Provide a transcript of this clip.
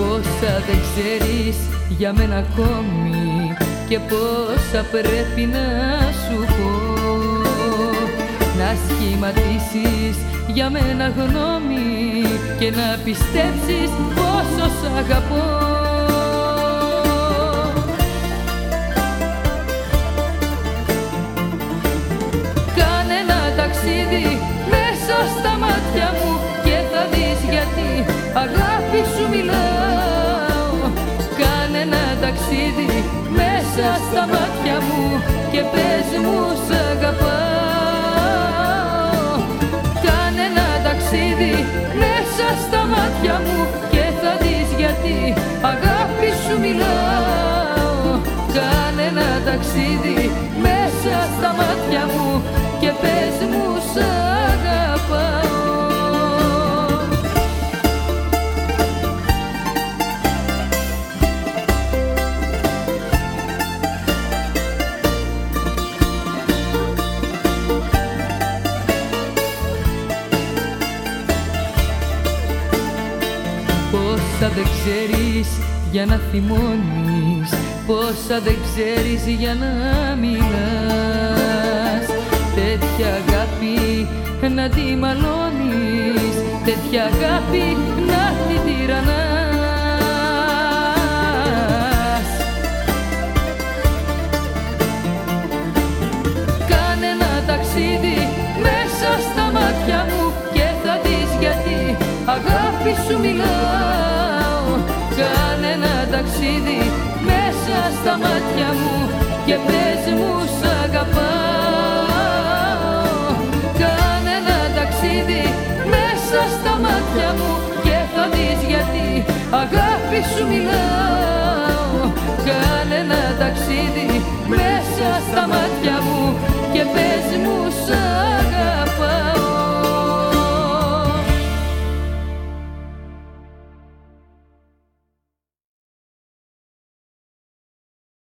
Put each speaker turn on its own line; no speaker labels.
Πόσα δεν ξέρεις για μένα ακόμη και πόσα πρέπει να σου πω. Να σχηματίσεις για μένα γνώμη και να πιστέψεις πόσο σ' αγαπώ ταξίδι μέσα στα μάτια μου και πες μου σ' αγαπάω. Στα μάτια μου και θα δεις γιατί αγάπη σου μιλάω. Κάνε ένα ταξίδι μέσα στα μάτια μου και πες Πόσα δεν ξέρεις για να θυμώνεις Πόσα δεν ξέρεις για να μιλάς. Τέτοια αγάπη να τη μαλώνεις Τέτοια αγάπη να τη τυραννάς. Κάνε ένα ταξίδι μέσα στα μάτια μου Και θα δεις γιατί αγάπη σου μιλάς ταξίδι μέσα στα μάτια μου και πες μου σ' αγαπάω. Κάνε ένα ταξίδι μέσα στα μάτια μου και θα δεις γιατί αγάπη σου μιλάω. Κάνε ένα ταξίδι μέσα στα μάτια μου και πες μου σ' αγαπάω